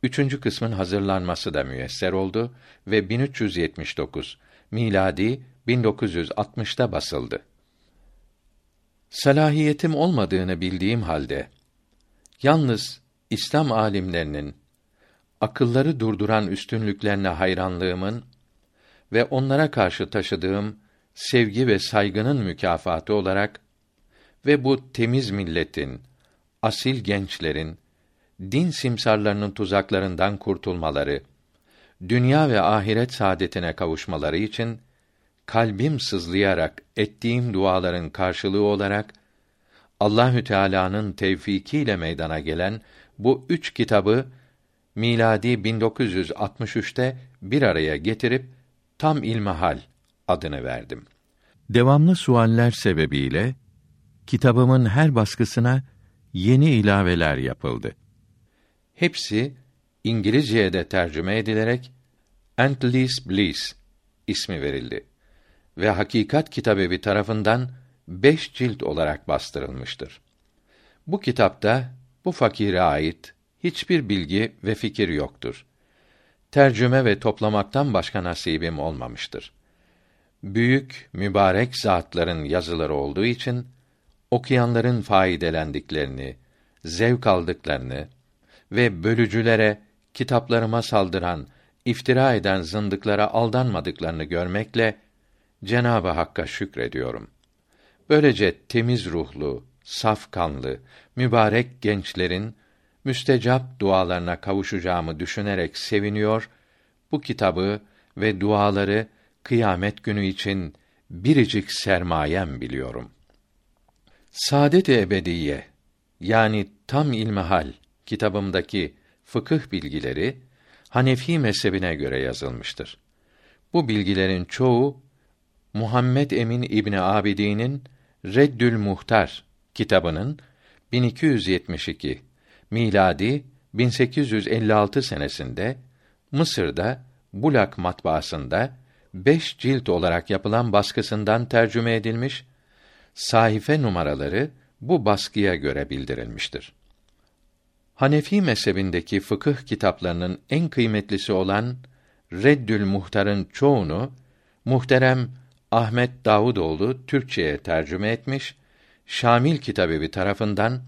Speaker 1: üçüncü kısmın hazırlanması da müyesser oldu ve 1379 miladi 1960'ta basıldı. Salahiyetim olmadığını bildiğim halde yalnız İslam alimlerinin akılları durduran üstünlüklerine hayranlığımın ve onlara karşı taşıdığım sevgi ve saygının mükafatı olarak ve bu temiz milletin, asil gençlerin din simsarlarının tuzaklarından kurtulmaları, dünya ve ahiret saadetine kavuşmaları için kalbim sızlayarak ettiğim duaların karşılığı olarak Allahü Teala'nın tevfikiyle meydana gelen bu üç kitabı miladi 1963'te bir araya getirip tam ilmihal adını verdim. Devamlı sualler sebebiyle kitabımın her baskısına yeni ilaveler yapıldı. Hepsi İngilizceye de tercüme edilerek Endless Bliss ismi verildi ve Hakikat Kitabevi tarafından beş cilt olarak bastırılmıştır. Bu kitapta bu fakire ait hiçbir bilgi ve fikir yoktur. Tercüme ve toplamaktan başka nasibim olmamıştır. Büyük, mübarek zatların yazıları olduğu için okuyanların faydelendiklerini, zevk aldıklarını ve bölücülere, kitaplarıma saldıran, iftira eden zındıklara aldanmadıklarını görmekle Cenabı Hakk'a şükrediyorum. Böylece temiz ruhlu, saf kanlı, mübarek gençlerin müstecap dualarına kavuşacağımı düşünerek seviniyor. Bu kitabı ve duaları kıyamet günü için biricik sermayem biliyorum. Saadet-i ebediye yani tam ilmihal kitabımdaki fıkıh bilgileri Hanefi mezhebine göre yazılmıştır. Bu bilgilerin çoğu Muhammed Emin İbni Abidin'in Reddül Muhtar kitabının 1272 miladi 1856 senesinde Mısır'da Bulak matbaasında beş cilt olarak yapılan baskısından tercüme edilmiş, sahife numaraları bu baskıya göre bildirilmiştir. Hanefi mezhebindeki fıkıh kitaplarının en kıymetlisi olan Reddül Muhtar'ın çoğunu muhterem Ahmet Davudoğlu Türkçeye tercüme etmiş, Şamil Kitabevi tarafından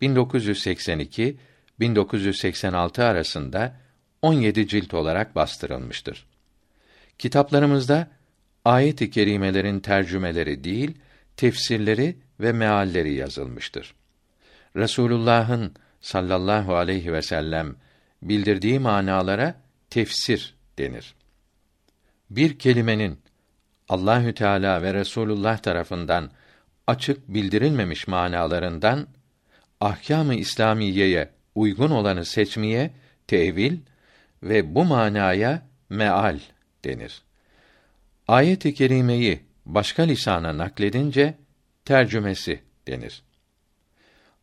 Speaker 1: 1982 1986 arasında 17 cilt olarak bastırılmıştır. Kitaplarımızda ayet-i kerimelerin tercümeleri değil, tefsirleri ve mealleri yazılmıştır. Resulullah'ın sallallahu aleyhi ve sellem bildirdiği manalara tefsir denir. Bir kelimenin Allahü Teala ve Resulullah tarafından açık bildirilmemiş manalarından ahkâm-ı İslamiyeye uygun olanı seçmeye tevil ve bu manaya meal denir. Ayet-i kerimeyi başka lisana nakledince tercümesi denir.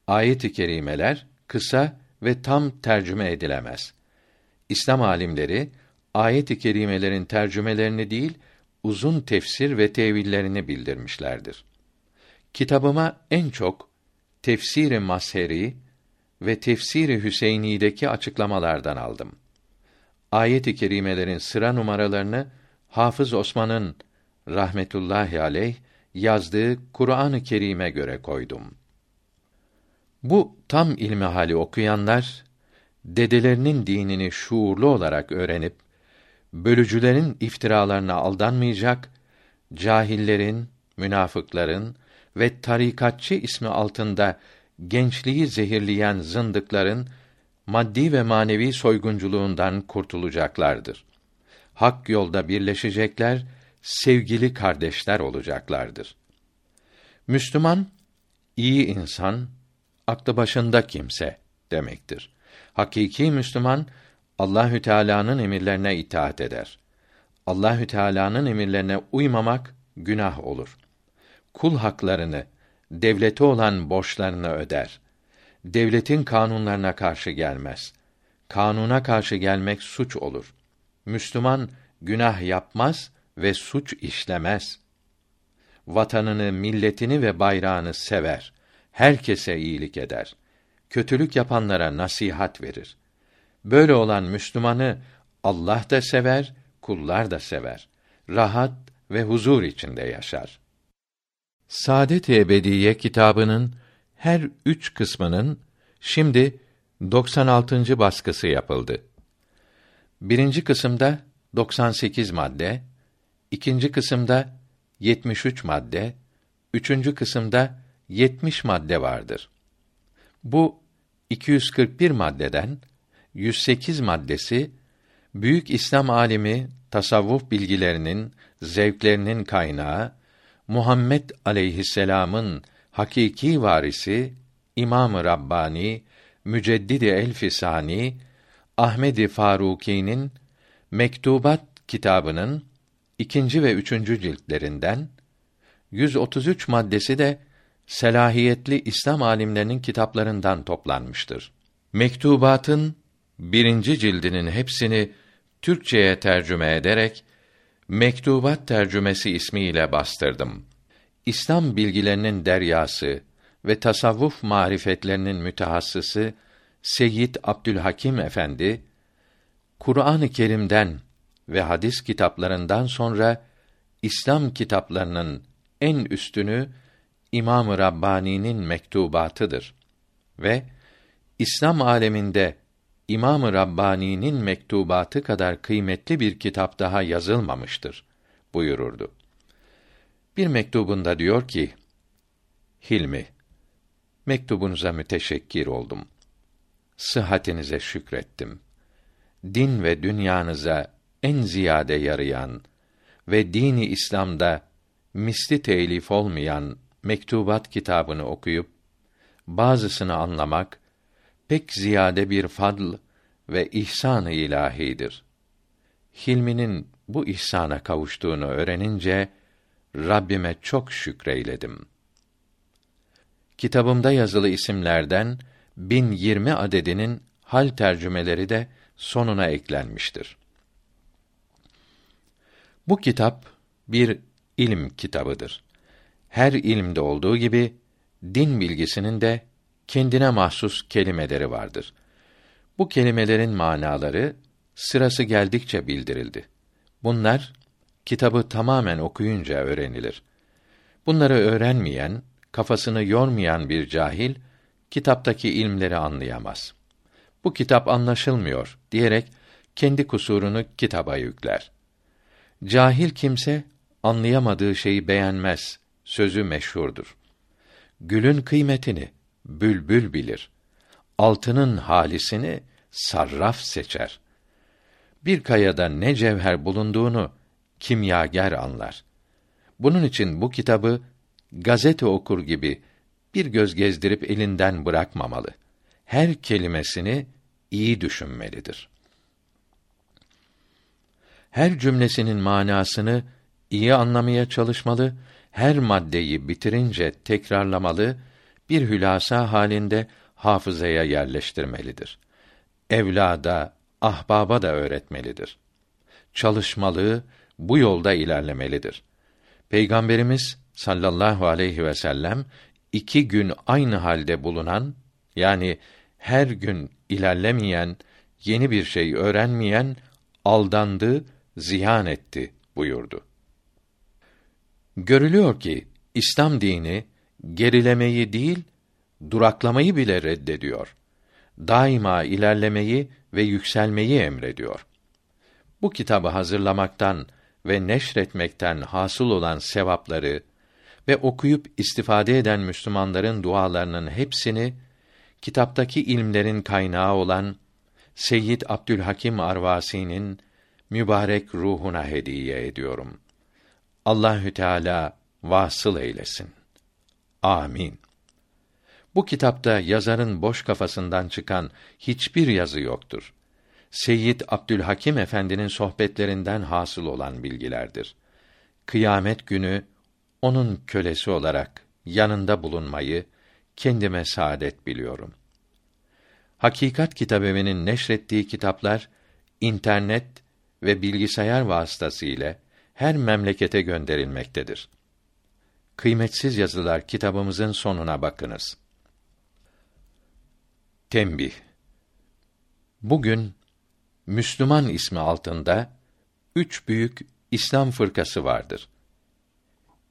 Speaker 1: Ayet-i kerimeler kısa ve tam tercüme edilemez. İslam alimleri ayet-i kerimelerin tercümelerini değil, uzun tefsir ve tevillerini bildirmişlerdir. Kitabıma en çok Tefsir-i Masheri ve Tefsir-i Hüseyni'deki açıklamalardan aldım. Ayet-i kerimelerin sıra numaralarını Hafız Osman'ın rahmetullahi aleyh yazdığı Kur'an-ı Kerim'e göre koydum. Bu tam ilmi hali okuyanlar dedelerinin dinini şuurlu olarak öğrenip bölücülerin iftiralarına aldanmayacak, cahillerin, münafıkların ve tarikatçı ismi altında gençliği zehirleyen zındıkların maddi ve manevi soygunculuğundan kurtulacaklardır. Hak yolda birleşecekler, sevgili kardeşler olacaklardır. Müslüman iyi insan, aklı başında kimse demektir. Hakiki Müslüman Allahü Teala'nın emirlerine itaat eder. Allahü Teala'nın emirlerine uymamak günah olur. Kul haklarını, devlete olan borçlarını öder. Devletin kanunlarına karşı gelmez. Kanuna karşı gelmek suç olur. Müslüman günah yapmaz ve suç işlemez. Vatanını, milletini ve bayrağını sever. Herkese iyilik eder. Kötülük yapanlara nasihat verir. Böyle olan Müslümanı Allah da sever, kullar da sever. Rahat ve huzur içinde yaşar. Saadet-i Ebediye kitabının her üç kısmının şimdi 96. baskısı yapıldı. Birinci kısımda 98 madde, ikinci kısımda 73 madde, üçüncü kısımda 70 madde vardır. Bu 241 maddeden 108 maddesi büyük İslam alimi tasavvuf bilgilerinin, zevklerinin kaynağı Muhammed aleyhisselam'ın hakiki varisi İmam-ı Rabbani Müceddidi Elfisani Ahmedi Faruki'nin Mektubat kitabının ikinci ve üçüncü ciltlerinden 133 maddesi de selahiyetli İslam alimlerinin kitaplarından toplanmıştır. Mektubatın birinci cildinin hepsini Türkçeye tercüme ederek Mektubat tercümesi ismiyle bastırdım. İslam bilgilerinin deryası ve tasavvuf marifetlerinin mütehassısı Seyyid Abdülhakim Efendi Kur'an-ı Kerim'den ve hadis kitaplarından sonra İslam kitaplarının en üstünü İmam-ı Rabbani'nin mektubatıdır ve İslam aleminde İmam-ı Rabbani'nin mektubatı kadar kıymetli bir kitap daha yazılmamıştır buyururdu. Bir mektubunda diyor ki: Hilmi, mektubunuza müteşekkir oldum. Sıhhatinize şükrettim. Din ve dünyanıza en ziyade yarayan ve dini İslam'da misli telif olmayan mektubat kitabını okuyup bazısını anlamak pek ziyade bir fadl ve ihsan-ı ilahidir. Hilminin bu ihsana kavuştuğunu öğrenince Rabbime çok şükreyledim. Kitabımda yazılı isimlerden 1020 adedinin hal tercümeleri de sonuna eklenmiştir. Bu kitap bir ilim kitabıdır. Her ilimde olduğu gibi din bilgisinin de kendine mahsus kelimeleri vardır. Bu kelimelerin manaları sırası geldikçe bildirildi. Bunlar kitabı tamamen okuyunca öğrenilir. Bunları öğrenmeyen, kafasını yormayan bir cahil kitaptaki ilmleri anlayamaz. Bu kitap anlaşılmıyor diyerek kendi kusurunu kitaba yükler. Cahil kimse anlayamadığı şeyi beğenmez. Sözü meşhurdur. Gülün kıymetini bülbül bilir. Altının halisini sarraf seçer. Bir kayada ne cevher bulunduğunu kimyager anlar. Bunun için bu kitabı gazete okur gibi bir göz gezdirip elinden bırakmamalı. Her kelimesini iyi düşünmelidir. Her cümlesinin manasını iyi anlamaya çalışmalı, her maddeyi bitirince tekrarlamalı bir hülasa halinde hafızaya yerleştirmelidir. Evlada, ahbaba da öğretmelidir. Çalışmalı, bu yolda ilerlemelidir. Peygamberimiz sallallahu aleyhi ve sellem iki gün aynı halde bulunan yani her gün ilerlemeyen, yeni bir şey öğrenmeyen aldandı, ziyan etti buyurdu. Görülüyor ki İslam dini gerilemeyi değil, duraklamayı bile reddediyor. Daima ilerlemeyi ve yükselmeyi emrediyor. Bu kitabı hazırlamaktan ve neşretmekten hasıl olan sevapları ve okuyup istifade eden Müslümanların dualarının hepsini kitaptaki ilmlerin kaynağı olan Seyyid Abdülhakim Arvasi'nin mübarek ruhuna hediye ediyorum. Allahü Teala vasıl eylesin. Amin. Bu kitapta yazarın boş kafasından çıkan hiçbir yazı yoktur. Seyyid Abdülhakim Efendi'nin sohbetlerinden hasıl olan bilgilerdir. Kıyamet günü onun kölesi olarak yanında bulunmayı kendime saadet biliyorum. Hakikat Kitabevi'nin neşrettiği kitaplar internet ve bilgisayar vasıtasıyla her memlekete gönderilmektedir. Kıymetsiz yazılar kitabımızın sonuna bakınız. Tembih Bugün Müslüman ismi altında üç büyük İslam fırkası vardır.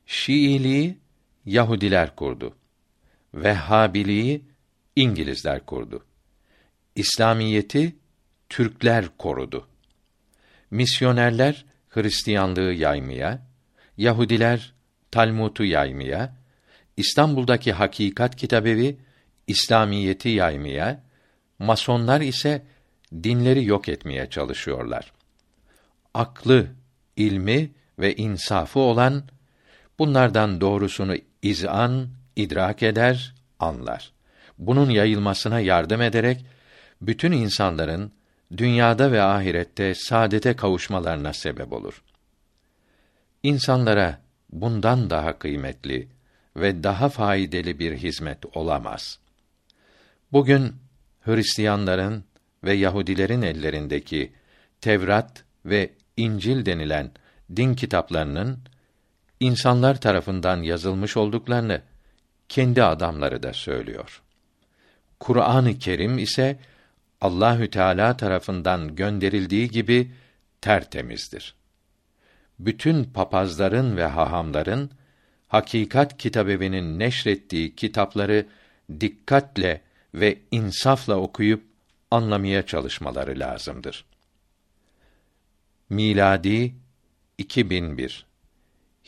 Speaker 1: Şiiliği Yahudiler kurdu. Vehhabiliği İngilizler kurdu. İslamiyeti Türkler korudu. Misyonerler Hristiyanlığı yaymaya, Yahudiler Talmud'u yaymaya, İstanbul'daki Hakikat Kitabevi İslamiyeti yaymaya, Masonlar ise dinleri yok etmeye çalışıyorlar. Aklı, ilmi ve insafı olan bunlardan doğrusunu izan, idrak eder, anlar. Bunun yayılmasına yardım ederek bütün insanların dünyada ve ahirette saadete kavuşmalarına sebep olur. İnsanlara bundan daha kıymetli ve daha faydalı bir hizmet olamaz. Bugün Hristiyanların ve Yahudilerin ellerindeki Tevrat ve İncil denilen din kitaplarının insanlar tarafından yazılmış olduklarını kendi adamları da söylüyor. Kur'an-ı Kerim ise Allahü Teala tarafından gönderildiği gibi tertemizdir. Bütün papazların ve hahamların Hakikat Kitabevi'nin neşrettiği kitapları dikkatle ve insafla okuyup anlamaya çalışmaları lazımdır. Miladi 2001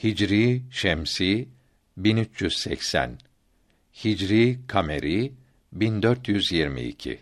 Speaker 1: Hicri Şemsi 1380 Hicri Kameri 1422